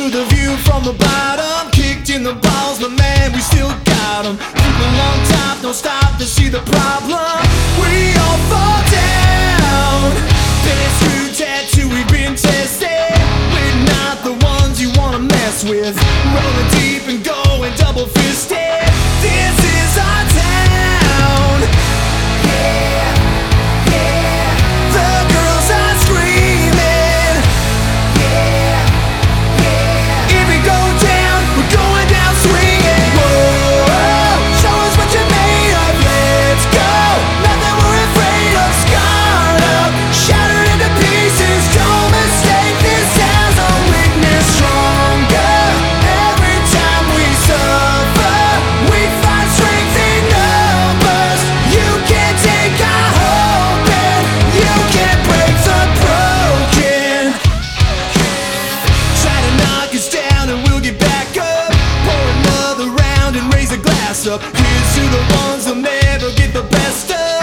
to the view from the bottom. Kicked in the balls, but man, we still got them. Keep a long top, don't stop to see the problem. We all fall down. Dance up. Here's to the ones who never get the best of.